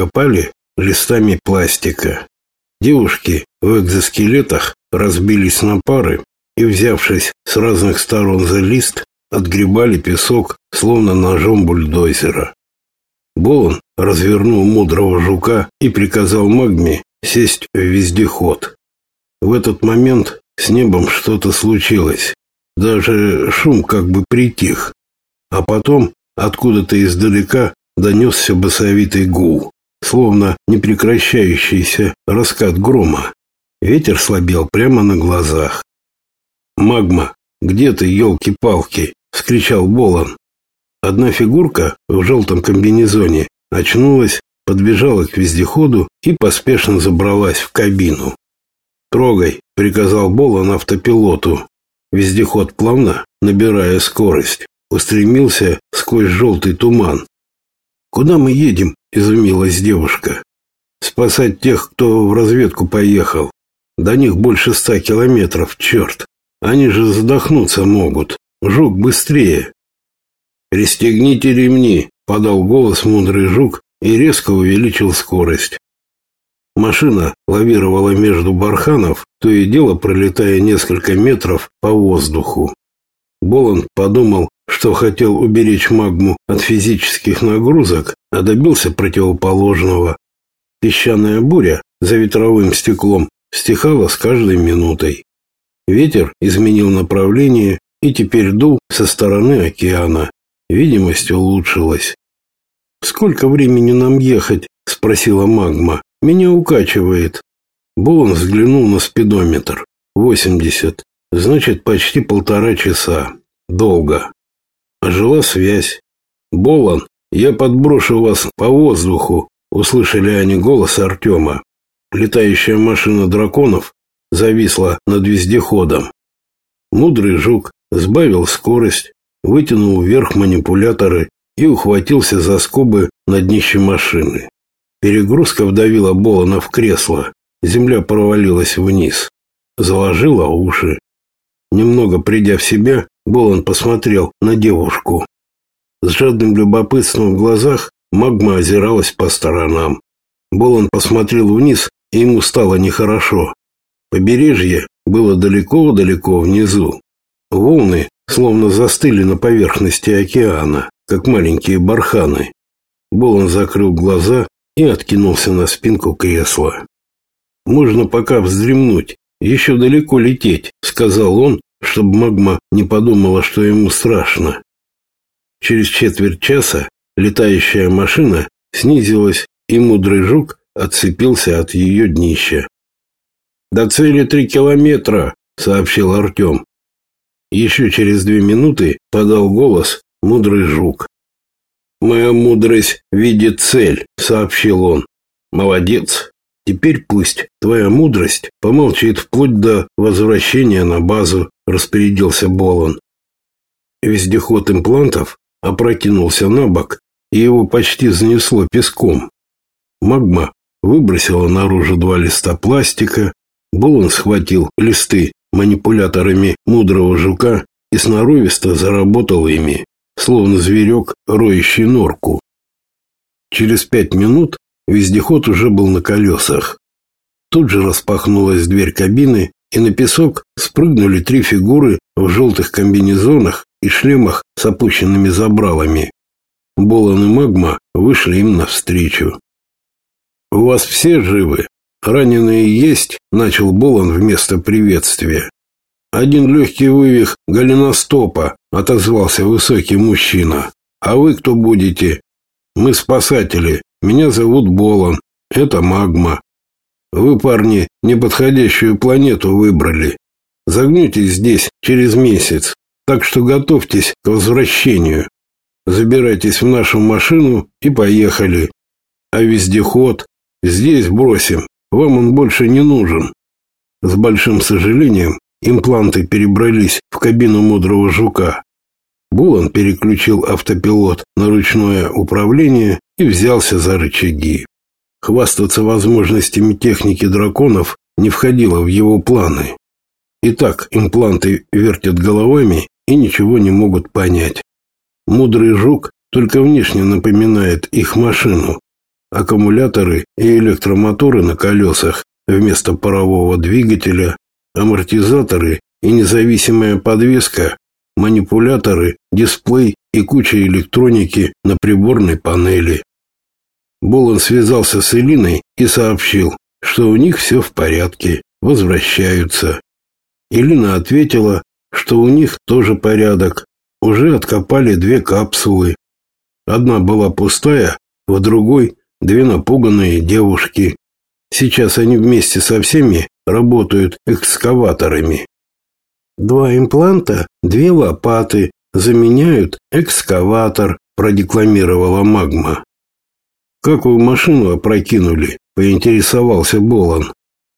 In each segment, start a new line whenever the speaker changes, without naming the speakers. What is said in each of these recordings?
закопали листами пластика. Девушки в экзоскелетах разбились на пары и, взявшись с разных сторон за лист, отгребали песок, словно ножом бульдозера. Болон развернул мудрого жука и приказал Магме сесть в вездеход. В этот момент с небом что-то случилось. Даже шум как бы притих. А потом откуда-то издалека донесся басовитый гул, словно непрекращающийся раскат грома. Ветер слабел прямо на глазах. «Магма, где ты, елки-палки?» — вскричал Болон. Одна фигурка в желтом комбинезоне очнулась, подбежала к вездеходу и поспешно забралась в кабину. «Трогай», — приказал Болон автопилоту. Вездеход плавно, набирая скорость, устремился сквозь желтый туман. «Куда мы едем?» — изумилась девушка. «Спасать тех, кто в разведку поехал. До них больше ста километров, черт. Они же задохнуться могут. Жук быстрее». «Пристегните ремни», — подал голос мудрый жук и резко увеличил скорость. Машина лавировала между барханов, то и дело пролетая несколько метров по воздуху. Болон подумал, что хотел уберечь магму от физических нагрузок, а добился противоположного. Песчаная буря за ветровым стеклом стихала с каждой минутой. Ветер изменил направление и теперь дул со стороны океана. Видимость улучшилась. «Сколько времени нам ехать?» – спросила магма. «Меня укачивает». Болон взглянул на спидометр. «Восемьдесят. Значит, почти полтора часа. Долго». Ожила связь. «Болон, я подброшу вас по воздуху», – услышали они голос Артема. Летающая машина драконов зависла над вездеходом. Мудрый жук сбавил скорость, вытянул вверх манипуляторы и ухватился за скобы на днище машины. Перегрузка вдавила Болона в кресло. Земля провалилась вниз. Заложила уши. Немного придя в себя, Болон посмотрел на девушку. С жадным любопытством в глазах магма озиралась по сторонам. Болон посмотрел вниз, и ему стало нехорошо. Побережье было далеко-далеко внизу. Волны словно застыли на поверхности океана как маленькие барханы. Болон закрыл глаза и откинулся на спинку кресла. «Можно пока вздремнуть, еще далеко лететь», — сказал он, чтобы магма не подумала, что ему страшно. Через четверть часа летающая машина снизилась, и мудрый жук отцепился от ее днища. «До цели три километра», — сообщил Артем. Еще через две минуты подал голос мудрый жук. «Моя мудрость видит цель», — сообщил он. «Молодец. Теперь пусть твоя мудрость помолчит вплоть до возвращения на базу», — распорядился Болон. Вездеход имплантов опрокинулся на бок, и его почти занесло песком. Магма выбросила наружу два листа пластика, Болон схватил листы манипуляторами мудрого жука и сноровисто заработал ими словно зверек, роющий норку. Через пять минут вездеход уже был на колесах. Тут же распахнулась дверь кабины, и на песок спрыгнули три фигуры в желтых комбинезонах и шлемах с опущенными забралами. Болон и Магма вышли им навстречу. «У вас все живы? Раненые есть?» – начал Болон вместо приветствия. «Один легкий вывих голеностопа», — отозвался высокий мужчина. «А вы кто будете?» «Мы спасатели. Меня зовут Болон. Это магма. Вы, парни, неподходящую планету выбрали. Загнетесь здесь через месяц, так что готовьтесь к возвращению. Забирайтесь в нашу машину и поехали. А вездеход здесь бросим, вам он больше не нужен». С большим сожалением Импланты перебрались в кабину мудрого жука. Булан переключил автопилот на ручное управление и взялся за рычаги. Хвастаться возможностями техники драконов не входило в его планы. Итак, импланты вертят головами и ничего не могут понять. Мудрый жук только внешне напоминает их машину. аккумуляторы и электромоторы на колесах вместо парового двигателя, амортизаторы и независимая подвеска, манипуляторы, дисплей и куча электроники на приборной панели. Болон связался с Элиной и сообщил, что у них все в порядке, возвращаются. Элина ответила, что у них тоже порядок. Уже откопали две капсулы. Одна была пустая, в другой две напуганные девушки. Сейчас они вместе со всеми работают экскаваторами. Два импланта, две лопаты заменяют экскаватор, продекламировала магма. Как вы машину опрокинули? поинтересовался Болон.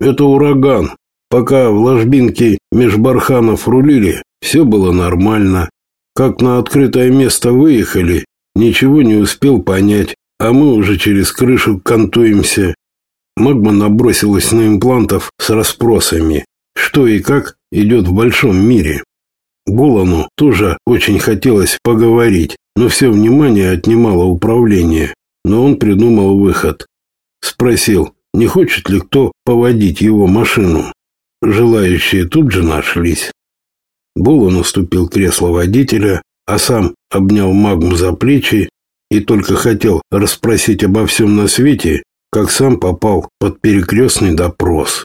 Это ураган. Пока в ложбинке меж барханов рулили, все было нормально. Как на открытое место выехали, ничего не успел понять, а мы уже через крышу кантуемся. Магма набросилась на имплантов с расспросами, что и как идет в большом мире. Болону тоже очень хотелось поговорить, но все внимание отнимало управление. Но он придумал выход. Спросил, не хочет ли кто поводить его машину. Желающие тут же нашлись. Болон уступил кресло водителя, а сам обнял магму за плечи и только хотел расспросить обо всем на свете, как сам попал под перекрестный допрос.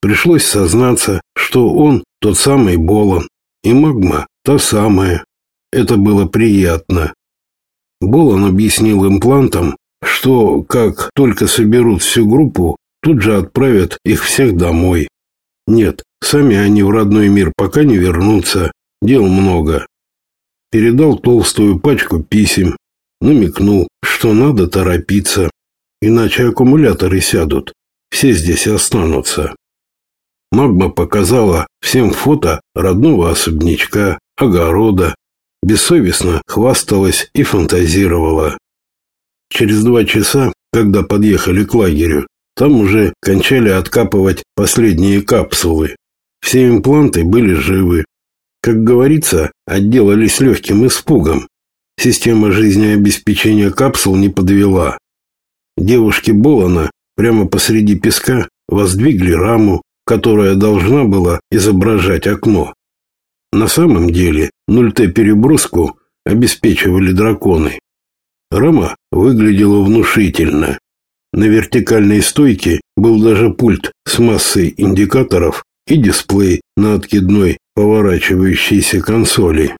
Пришлось сознаться, что он тот самый Болон, и магма та самая. Это было приятно. Болон объяснил имплантам, что как только соберут всю группу, тут же отправят их всех домой. Нет, сами они в родной мир пока не вернутся, дел много. Передал толстую пачку писем, намекнул, что надо торопиться, иначе аккумуляторы сядут, все здесь останутся. Магма показала всем фото родного особнячка, огорода, бессовестно хвасталась и фантазировала. Через два часа, когда подъехали к лагерю, там уже кончали откапывать последние капсулы. Все импланты были живы. Как говорится, отделались легким испугом. Система жизнеобеспечения капсул не подвела. Девушки Болана прямо посреди песка воздвигли раму, которая должна была изображать окно. На самом деле 0Т-переброску обеспечивали драконы. Рама выглядела внушительно. На вертикальной стойке был даже пульт с массой индикаторов и дисплей на откидной поворачивающейся консоли.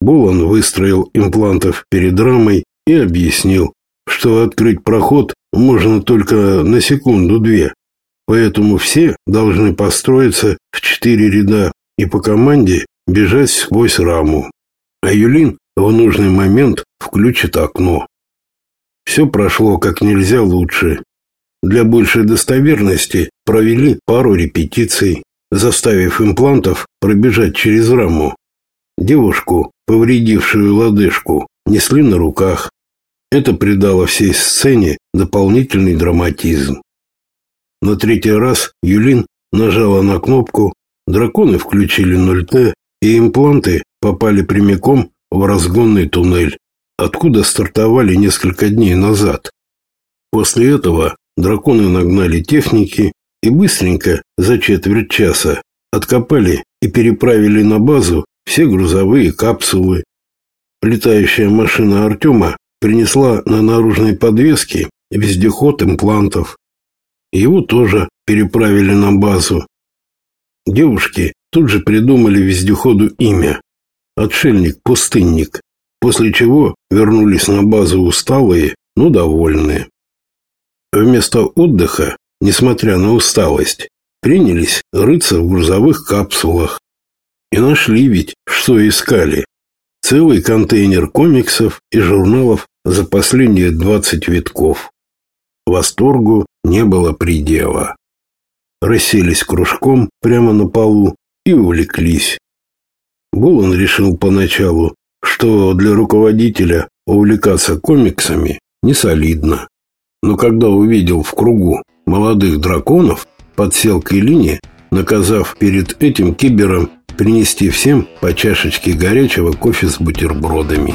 Булан выстроил имплантов перед рамой и объяснил, что открыть проход можно только на секунду-две, поэтому все должны построиться в четыре ряда и по команде бежать сквозь раму. А Юлин в нужный момент включит окно. Все прошло как нельзя лучше. Для большей достоверности провели пару репетиций, заставив имплантов пробежать через раму. Девушку, повредившую лодыжку, несли на руках. Это придало всей сцене дополнительный драматизм. На третий раз Юлин нажала на кнопку, драконы включили 0Т, и импланты попали прямиком в разгонный туннель, откуда стартовали несколько дней назад. После этого драконы нагнали техники и быстренько, за четверть часа, откопали и переправили на базу все грузовые капсулы. Летающая машина Артема принесла на наружной подвеске вездеход имплантов. Его тоже переправили на базу. Девушки тут же придумали вездеходу имя отшельник-пустынник, после чего вернулись на базу усталые, но довольные. Вместо отдыха, несмотря на усталость, принялись рыться в грузовых капсулах. И нашли ведь, что искали. Целый контейнер комиксов и журналов за последние 20 витков. Восторгу не было предела. Расселись кружком прямо на полу и увлеклись. Булан решил поначалу, что для руководителя увлекаться комиксами не солидно. Но когда увидел в кругу молодых драконов, подсел к Элине, наказав перед этим кибером принести всем по чашечке горячего кофе с бутербродами.